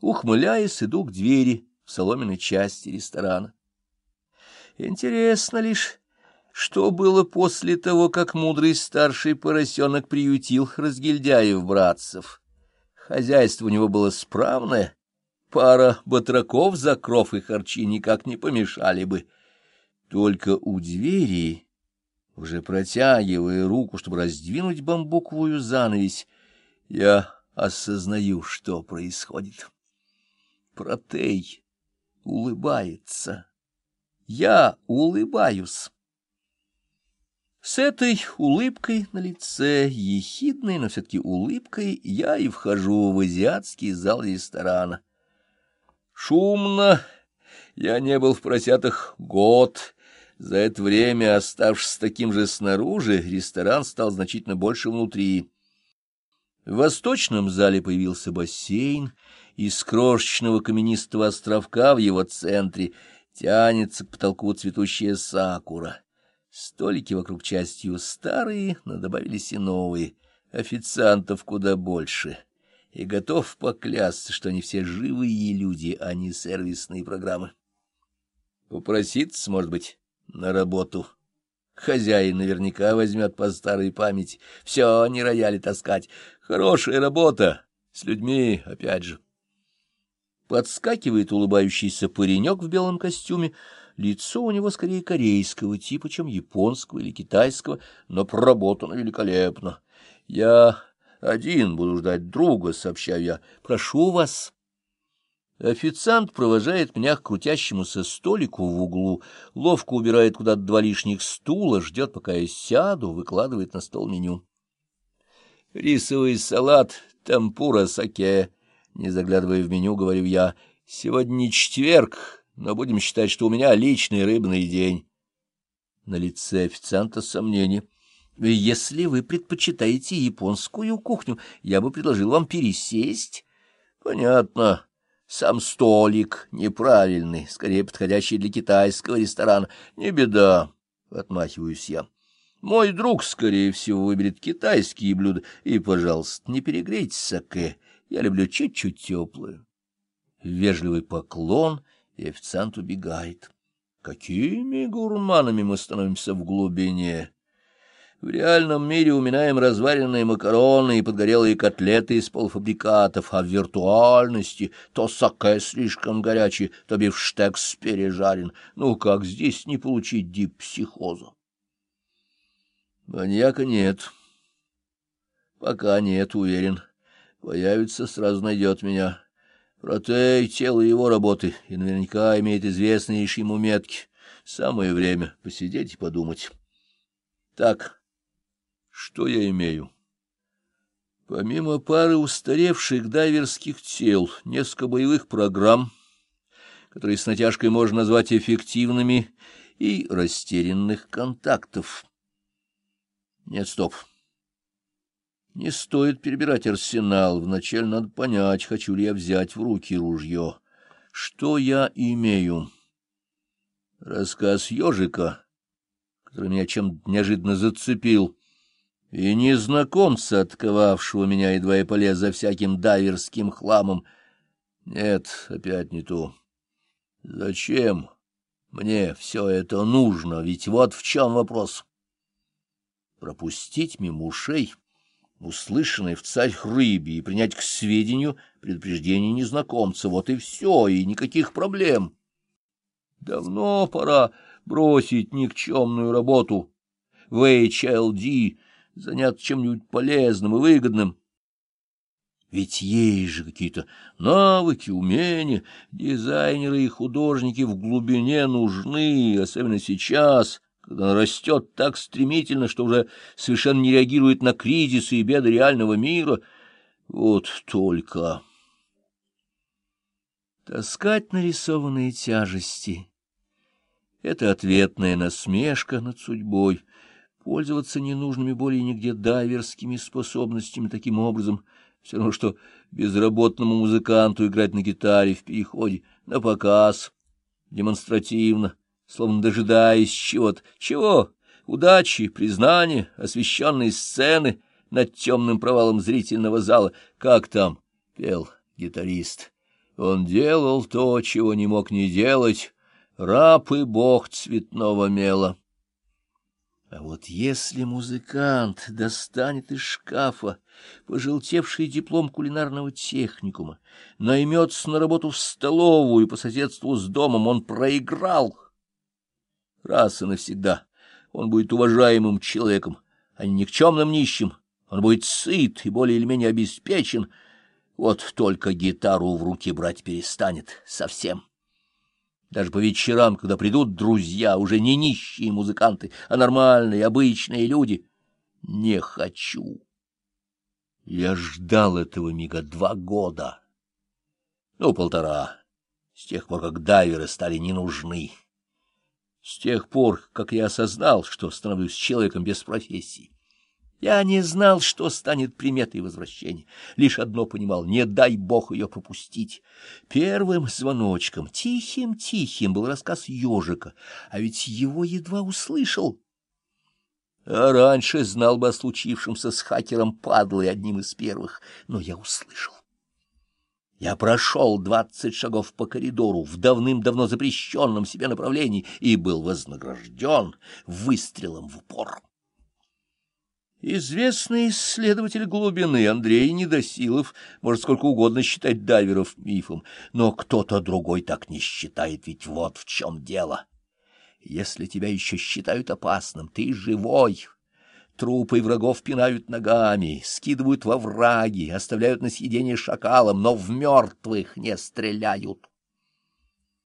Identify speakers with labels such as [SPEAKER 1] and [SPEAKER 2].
[SPEAKER 1] ухмыляясь, иду к двери в соломенной части ресторана. Интересно лишь, что было после того, как мудрый старший поросенок приютил разгильдяев-братцев. Хозяйство у него было справное, пара батраков за кров и харчи никак не помешали бы. Только у двери, уже протягивая руку, чтобы раздвинуть бамбуковую занавесь, я осознаю, что происходит. Протей улыбается. Я улыбаюсь. С этой улыбкой на лице, ехидной, но все-таки улыбкой, я и вхожу в азиатский зал ресторана. Шумно. Я не был в поросятах год. За это время, оставшись таким же снаружи, ресторан стал значительно больше внутри. В восточном зале появился бассейн, из крошечного каменистого островка в его центре тянется к потолку цветущая сакура. Столики вокруг частью старые, но добавились и новые. Официантов куда больше. И готов поклясться, что они все живые люди, а не сервисные программы. Попроситься, может быть, на работу. Хозяин наверняка возьмет по старой памяти. Все, не рояли таскать. Хорошая работа. С людьми, опять же. Подскакивает улыбающийся паренек в белом костюме. Лицо у него скорее корейского типа, чем японского или китайского, но проработано великолепно. Я один буду ждать друга, сообщаю я. Прошу вас. Официант провожает меня к крутящемуся столику в углу, ловко убирает куда-то два лишних стула, ждет, пока я сяду, выкладывает на стол меню. Рисовый салат, темпура, саке. Не заглядывая в меню, говорю я, сегодня не четверг, но будем считать, что у меня личный рыбный день. На лице официанта сомнение. Если вы предпочитаете японскую кухню, я бы предложил вам пересесть. Понятно. Сам столик неправильный, скорее подходящий для китайского ресторана. Не беда, отмахиваюсь я. Мой друг, скорее всего, выберет китайские блюда. И, пожалуйста, не перегрейте саке. Я люблю чуть-чуть теплую. Вежливый поклон, и официант убегает. Какими гурманами мы становимся в глубине! В реальном мире уминаем разваренные макароны и подгорелые котлеты из полуфабрикатов, а в виртуальности то саке слишком горячий, то бифштекс пережарен. Ну, как здесь не получить диппсихоза? Маньяка нет. Пока нет, уверен. Появится, сразу найдет меня. Протей — тело его работы, и наверняка имеет известные ему метки. Самое время посидеть и подумать. Так... Что я имею? Помимо пары устаревших дайверских тел, несколько боевых программ, которые с натяжкой можно назвать эффективными, и растерянных контактов. Нет, стоп. Не стоит перебирать арсенал. Вначале надо понять, хочу ли я взять в руки ружье. Что я имею? Рассказ ежика, который меня чем-то неожиданно зацепил — и незнакомца, отковавшего меня, едва я полез за всяким дайверским хламом. Нет, опять не то. Зачем мне все это нужно? Ведь вот в чем вопрос. Пропустить мимо ушей услышанное в царь рыбе и принять к сведению предупреждение незнакомца. Вот и все, и никаких проблем. Давно пора бросить никчемную работу в HLD, заняться чем-нибудь полезным и выгодным. Ведь есть же какие-то навыки, умения, дизайнеры и художники в глубине нужны, особенно сейчас, когда она растет так стремительно, что уже совершенно не реагирует на кризисы и беды реального мира. Вот только... Таскать нарисованные тяжести — это ответная насмешка над судьбой — Пользоваться ненужными более нигде дайверскими способностями таким образом, все равно, что безработному музыканту играть на гитаре в переходе, на показ, демонстративно, словно дожидаясь чего-то. Чего? Удачи, признания, освещенные сцены над темным провалом зрительного зала. Как там пел гитарист? Он делал то, чего не мог не делать, раб и бог цветного мела. А вот если музыкант достанет из шкафа пожелтевший диплом кулинарного техникума, наймется на работу в столовую по соседству с домом, он проиграл. Раз и навсегда он будет уважаемым человеком, а не никчемным нищим. Он будет сыт и более или менее обеспечен. Вот только гитару в руки брать перестанет совсем. Даже по вечерам, когда придут друзья, уже не нищие музыканты, а нормальные, обычные люди. Не хочу. Я ждал этого мига два года. Ну, полтора. С тех пор, как дайверы стали не нужны. С тех пор, как я осознал, что становлюсь человеком без профессии. Я не знал, что станет приметой возвращения. Лишь одно понимал — не дай бог ее пропустить. Первым звоночком, тихим-тихим, был рассказ ежика, а ведь его едва услышал. А раньше знал бы о случившемся с хакером падлой одним из первых, но я услышал. Я прошел двадцать шагов по коридору в давным-давно запрещенном себе направлении и был вознагражден выстрелом в упор. Известный исследователь глубины Андрей Недосилов может сколько угодно считать дайверов мифом, но кто-то другой так не считает, ведь вот в чем дело. Если тебя еще считают опасным, ты живой. Трупы врагов пинают ногами, скидывают во враги, оставляют на съедение шакалам, но в мертвых не стреляют.